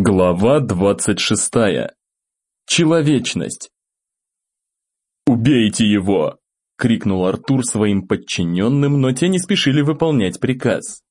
Глава двадцать шестая. Человечность. «Убейте его!» — крикнул Артур своим подчиненным, но те не спешили выполнять приказ.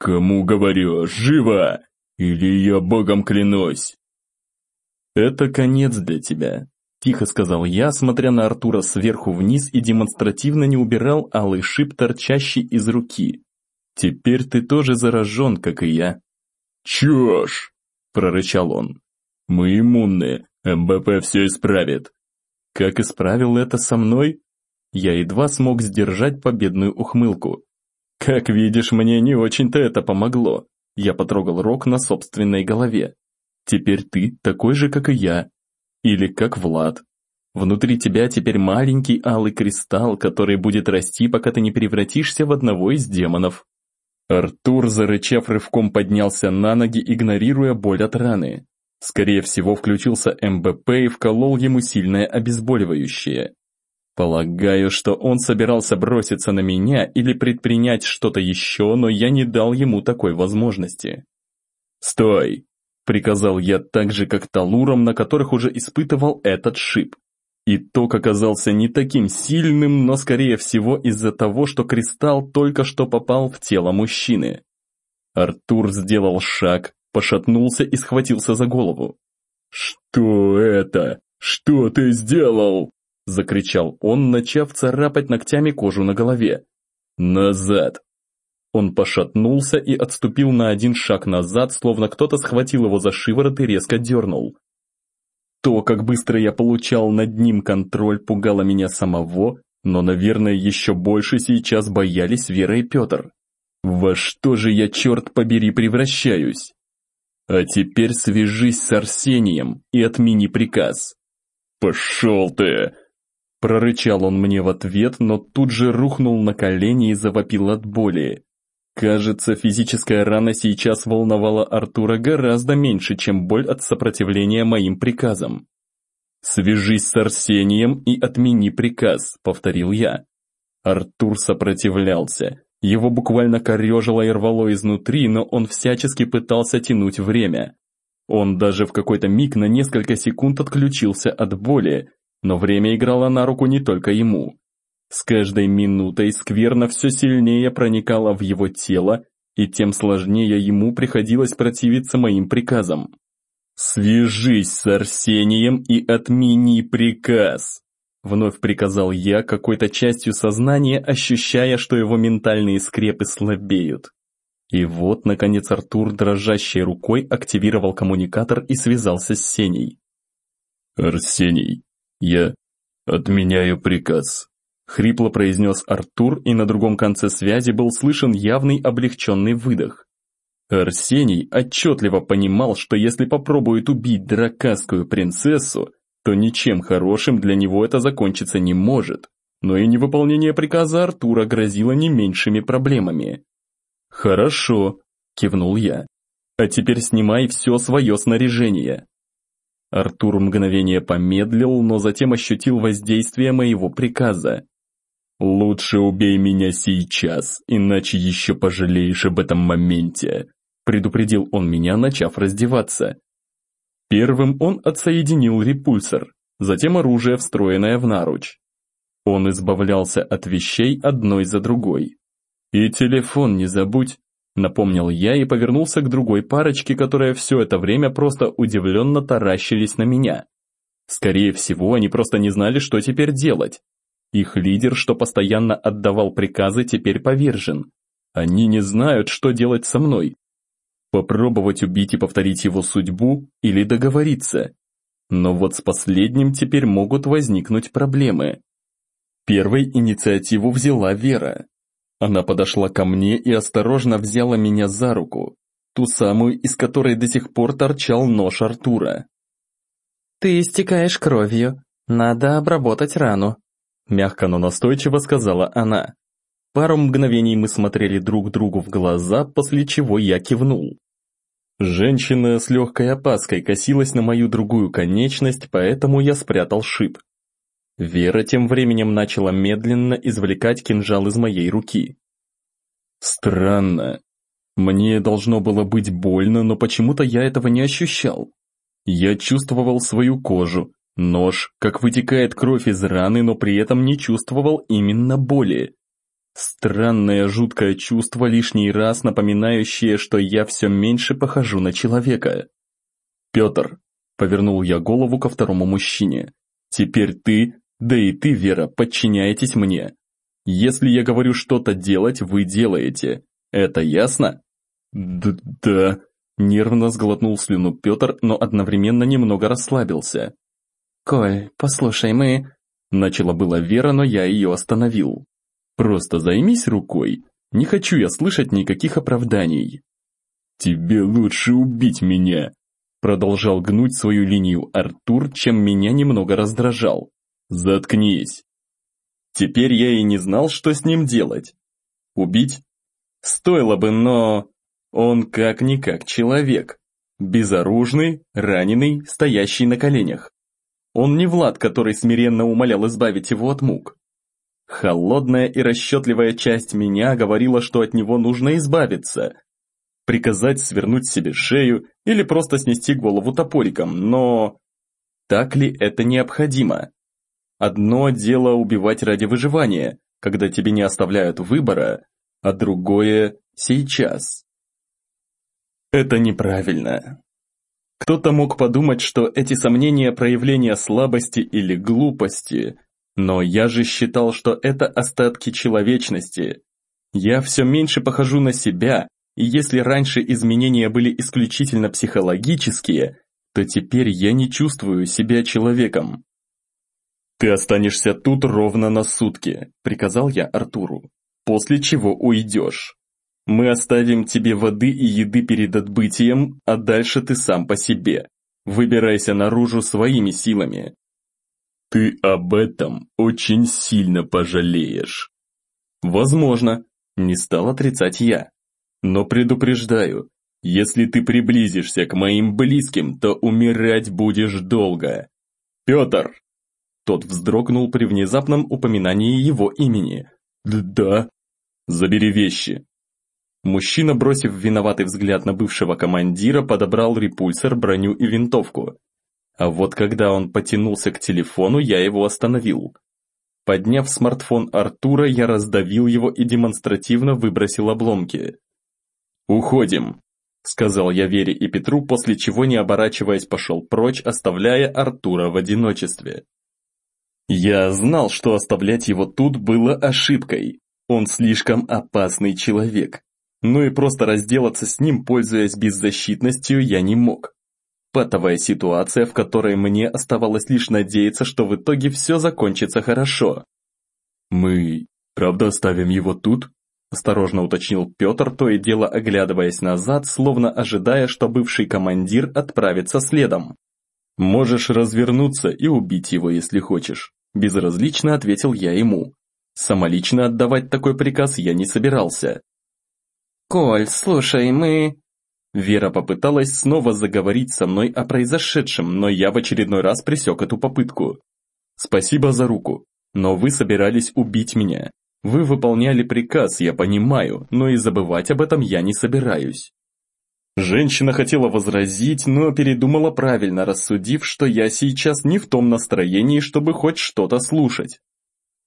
«Кому говорю, живо! Или я богом клянусь!» «Это конец для тебя», — тихо сказал я, смотря на Артура сверху вниз и демонстративно не убирал алый шип, торчащий из руки. «Теперь ты тоже заражен, как и я». «Чушь!» Прорычал он. «Мы иммунны, МБП все исправит». Как исправил это со мной? Я едва смог сдержать победную ухмылку. Как видишь, мне не очень-то это помогло. Я потрогал рог на собственной голове. Теперь ты такой же, как и я. Или как Влад. Внутри тебя теперь маленький алый кристалл, который будет расти, пока ты не превратишься в одного из демонов. Артур, зарычав, рывком поднялся на ноги, игнорируя боль от раны. Скорее всего, включился МБП и вколол ему сильное обезболивающее. Полагаю, что он собирался броситься на меня или предпринять что-то еще, но я не дал ему такой возможности. «Стой!» — приказал я так же, как талурам, на которых уже испытывал этот шип. Итог оказался не таким сильным, но скорее всего из-за того, что кристалл только что попал в тело мужчины. Артур сделал шаг, пошатнулся и схватился за голову. «Что это? Что ты сделал?» Закричал он, начав царапать ногтями кожу на голове. «Назад!» Он пошатнулся и отступил на один шаг назад, словно кто-то схватил его за шиворот и резко дернул. То, как быстро я получал над ним контроль, пугало меня самого, но, наверное, еще больше сейчас боялись Вера и Петр. Во что же я, черт побери, превращаюсь? А теперь свяжись с Арсением и отмени приказ. «Пошел ты!» Прорычал он мне в ответ, но тут же рухнул на колени и завопил от боли. Кажется, физическая рана сейчас волновала Артура гораздо меньше, чем боль от сопротивления моим приказам. «Свяжись с Арсением и отмени приказ», — повторил я. Артур сопротивлялся. Его буквально корежило и рвало изнутри, но он всячески пытался тянуть время. Он даже в какой-то миг на несколько секунд отключился от боли, но время играло на руку не только ему. С каждой минутой скверно все сильнее проникало в его тело, и тем сложнее ему приходилось противиться моим приказам. «Свяжись с Арсением и отмени приказ!» Вновь приказал я какой-то частью сознания, ощущая, что его ментальные скрепы слабеют. И вот, наконец, Артур дрожащей рукой активировал коммуникатор и связался с Сеней. «Арсений, я отменяю приказ», Хрипло произнес Артур, и на другом конце связи был слышен явный облегченный выдох. Арсений отчетливо понимал, что если попробует убить дракасскую принцессу, то ничем хорошим для него это закончиться не может, но и невыполнение приказа Артура грозило не меньшими проблемами. «Хорошо», – кивнул я. «А теперь снимай все свое снаряжение». Артур мгновение помедлил, но затем ощутил воздействие моего приказа. «Лучше убей меня сейчас, иначе еще пожалеешь об этом моменте», предупредил он меня, начав раздеваться. Первым он отсоединил репульсор, затем оружие, встроенное в наруч. Он избавлялся от вещей одной за другой. «И телефон не забудь», напомнил я и повернулся к другой парочке, которая все это время просто удивленно таращились на меня. Скорее всего, они просто не знали, что теперь делать. Их лидер, что постоянно отдавал приказы, теперь повержен. Они не знают, что делать со мной. Попробовать убить и повторить его судьбу или договориться. Но вот с последним теперь могут возникнуть проблемы. Первой инициативу взяла Вера. Она подошла ко мне и осторожно взяла меня за руку, ту самую, из которой до сих пор торчал нож Артура. «Ты истекаешь кровью, надо обработать рану», Мягко, но настойчиво сказала она. Пару мгновений мы смотрели друг другу в глаза, после чего я кивнул. Женщина с легкой опаской косилась на мою другую конечность, поэтому я спрятал шип. Вера тем временем начала медленно извлекать кинжал из моей руки. Странно. Мне должно было быть больно, но почему-то я этого не ощущал. Я чувствовал свою кожу, нож, как вытекает кровь из раны, но при этом не чувствовал именно боли. Странное жуткое чувство, лишний раз напоминающее, что я все меньше похожу на человека. «Петр», — повернул я голову ко второму мужчине, — «теперь ты, да и ты, Вера, подчиняетесь мне. Если я говорю что-то делать, вы делаете. Это ясно?» Д «Да», — нервно сглотнул слюну Петр, но одновременно немного расслабился. «Коль, послушай, мы...» Начала была Вера, но я ее остановил. «Просто займись рукой. Не хочу я слышать никаких оправданий». «Тебе лучше убить меня», продолжал гнуть свою линию Артур, чем меня немного раздражал. «Заткнись!» Теперь я и не знал, что с ним делать. Убить? Стоило бы, но... Он как-никак человек. Безоружный, раненый, стоящий на коленях. Он не Влад, который смиренно умолял избавить его от мук. Холодная и расчетливая часть меня говорила, что от него нужно избавиться. Приказать свернуть себе шею или просто снести голову топориком, но... Так ли это необходимо? Одно дело убивать ради выживания, когда тебе не оставляют выбора, а другое – сейчас. Это неправильно. Кто-то мог подумать, что эти сомнения – проявления слабости или глупости, но я же считал, что это остатки человечности. Я все меньше похожу на себя, и если раньше изменения были исключительно психологические, то теперь я не чувствую себя человеком. «Ты останешься тут ровно на сутки», – приказал я Артуру, «после чего уйдешь. Мы оставим тебе воды и еды перед отбытием, а дальше ты сам по себе. Выбирайся наружу своими силами». «Ты об этом очень сильно пожалеешь». «Возможно», – не стал отрицать я. «Но предупреждаю, если ты приблизишься к моим близким, то умирать будешь долго. Петр!» Тот вздрогнул при внезапном упоминании его имени. «Да». «Забери вещи». Мужчина, бросив виноватый взгляд на бывшего командира, подобрал репульсор, броню и винтовку. А вот когда он потянулся к телефону, я его остановил. Подняв смартфон Артура, я раздавил его и демонстративно выбросил обломки. «Уходим», — сказал я Вере и Петру, после чего, не оборачиваясь, пошел прочь, оставляя Артура в одиночестве. Я знал, что оставлять его тут было ошибкой. Он слишком опасный человек. Ну и просто разделаться с ним, пользуясь беззащитностью, я не мог. Патовая ситуация, в которой мне оставалось лишь надеяться, что в итоге все закончится хорошо. «Мы правда оставим его тут?» Осторожно уточнил Петр, то и дело оглядываясь назад, словно ожидая, что бывший командир отправится следом. «Можешь развернуться и убить его, если хочешь», – безразлично ответил я ему. Самолично отдавать такой приказ я не собирался. «Коль, слушай, мы...» Вера попыталась снова заговорить со мной о произошедшем, но я в очередной раз пресек эту попытку. «Спасибо за руку, но вы собирались убить меня. Вы выполняли приказ, я понимаю, но и забывать об этом я не собираюсь. Женщина хотела возразить, но передумала правильно, рассудив, что я сейчас не в том настроении, чтобы хоть что-то слушать.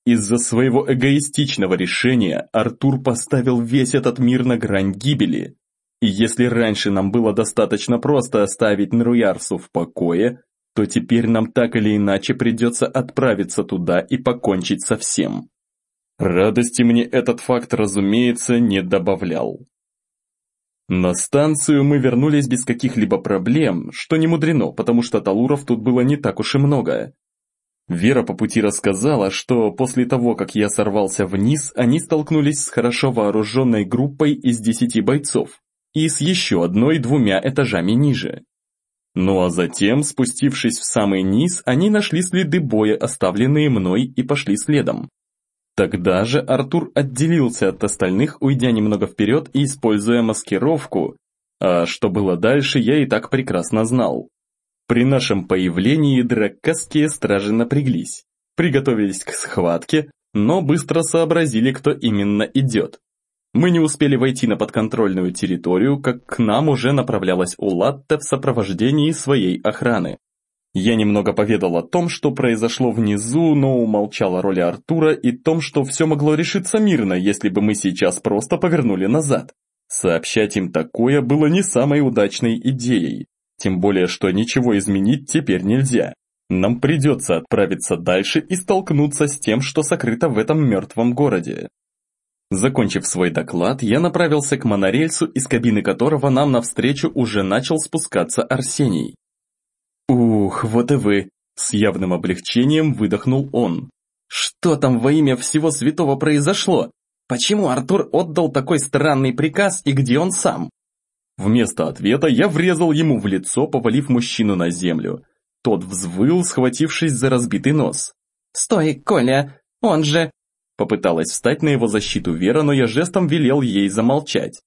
Из-за своего эгоистичного решения Артур поставил весь этот мир на грань гибели. И если раньше нам было достаточно просто оставить Нруярсу в покое, то теперь нам так или иначе придется отправиться туда и покончить со всем. Радости мне этот факт, разумеется, не добавлял. На станцию мы вернулись без каких-либо проблем, что не мудрено, потому что талуров тут было не так уж и много. Вера по пути рассказала, что после того, как я сорвался вниз, они столкнулись с хорошо вооруженной группой из десяти бойцов и с еще одной двумя этажами ниже. Ну а затем, спустившись в самый низ, они нашли следы боя, оставленные мной, и пошли следом. Тогда же Артур отделился от остальных, уйдя немного вперед и используя маскировку, а что было дальше, я и так прекрасно знал. При нашем появлении драккасские стражи напряглись, приготовились к схватке, но быстро сообразили, кто именно идет. Мы не успели войти на подконтрольную территорию, как к нам уже направлялась Улатта в сопровождении своей охраны. Я немного поведал о том, что произошло внизу, но умолчал о роли Артура и том, что все могло решиться мирно, если бы мы сейчас просто повернули назад. Сообщать им такое было не самой удачной идеей, тем более, что ничего изменить теперь нельзя. Нам придется отправиться дальше и столкнуться с тем, что сокрыто в этом мертвом городе. Закончив свой доклад, я направился к монорельсу, из кабины которого нам навстречу уже начал спускаться Арсений. «Ух, вот и вы!» С явным облегчением выдохнул он. «Что там во имя всего святого произошло? Почему Артур отдал такой странный приказ и где он сам?» Вместо ответа я врезал ему в лицо, повалив мужчину на землю. Тот взвыл, схватившись за разбитый нос. «Стой, Коля, он же...» Попыталась встать на его защиту Вера, но я жестом велел ей замолчать.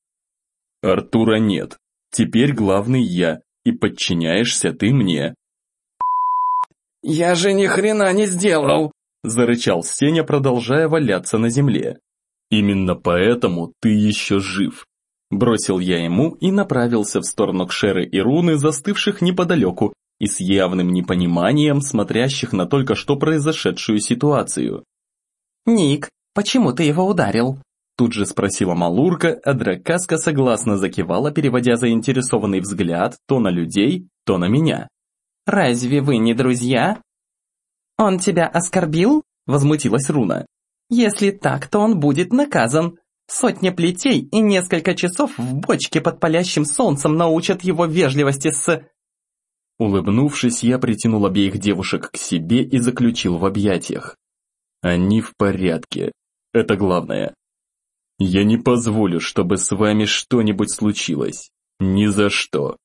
«Артура нет. Теперь главный я, и подчиняешься ты мне». «Я же ни хрена не сделал!» Зарычал Сеня, продолжая валяться на земле. «Именно поэтому ты еще жив». Бросил я ему и направился в сторону Кшеры и Руны, застывших неподалеку и с явным непониманием смотрящих на только что произошедшую ситуацию. «Ник, почему ты его ударил?» Тут же спросила Малурка, а Дракаска согласно закивала, переводя заинтересованный взгляд то на людей, то на меня. «Разве вы не друзья?» «Он тебя оскорбил?» – возмутилась Руна. «Если так, то он будет наказан. Сотня плетей и несколько часов в бочке под палящим солнцем научат его вежливости с...» Улыбнувшись, я притянул обеих девушек к себе и заключил в объятиях. Они в порядке. Это главное. Я не позволю, чтобы с вами что-нибудь случилось. Ни за что.